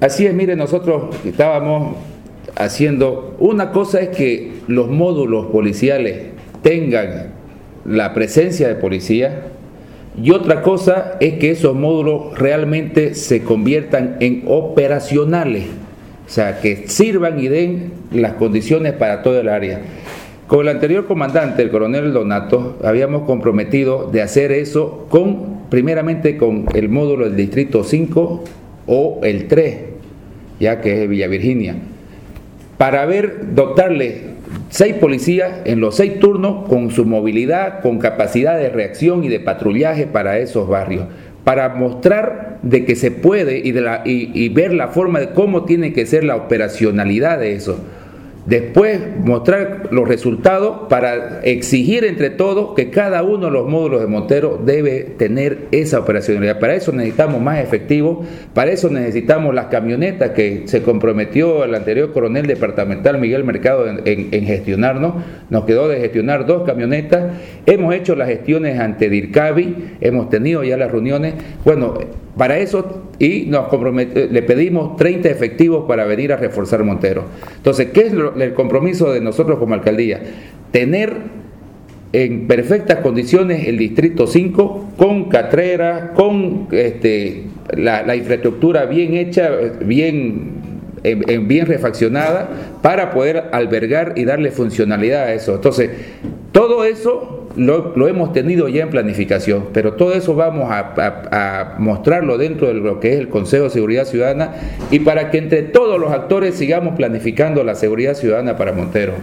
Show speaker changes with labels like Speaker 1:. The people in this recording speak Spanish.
Speaker 1: Así es, mire, nosotros estábamos haciendo, una cosa es que los módulos policiales tengan la presencia de policía y otra cosa es que esos módulos realmente se conviertan en operacionales, o sea, que sirvan y den las condiciones para todo el área. Con el anterior comandante, el coronel Donato, habíamos comprometido de hacer eso con, primeramente con el módulo del distrito 5 o el 3, ya que es Villa Virginia, para ver, dotarle seis policías en los seis turnos con su movilidad, con capacidad de reacción y de patrullaje para esos barrios, para mostrar de que se puede de y, y ver la forma de cómo tiene que ser la operacionalidad de eso Después mostrar los resultados para exigir entre todos que cada uno de los módulos de Montero debe tener esa operacionalidad. Para eso necesitamos más efectivos, para eso necesitamos las camionetas que se comprometió el anterior coronel departamental Miguel Mercado en, gestionarnos. Nos quedó de gestionar dos camionetas. Hemos hecho las gestiones ante DIRCAVI, hemos tenido ya las reuniones. Bueno, para eso y nos le pedimos 30 efectivos para venir a reforzar Montero. Entonces, ¿qué es el compromiso de nosotros como alcaldía? Tener en perfectas condiciones el distrito 5 con catrera, con este, la, infraestructura bien hecha, bien bien refaccionada para poder albergar y darle funcionalidad a eso. Entonces, todo eso lo, hemos tenido ya en planificación, pero todo eso vamos a, mostrarlo dentro de lo que es el Consejo de Seguridad Ciudadana y para que entre todos los actores sigamos planificando la seguridad ciudadana para Montero.